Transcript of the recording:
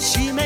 しめ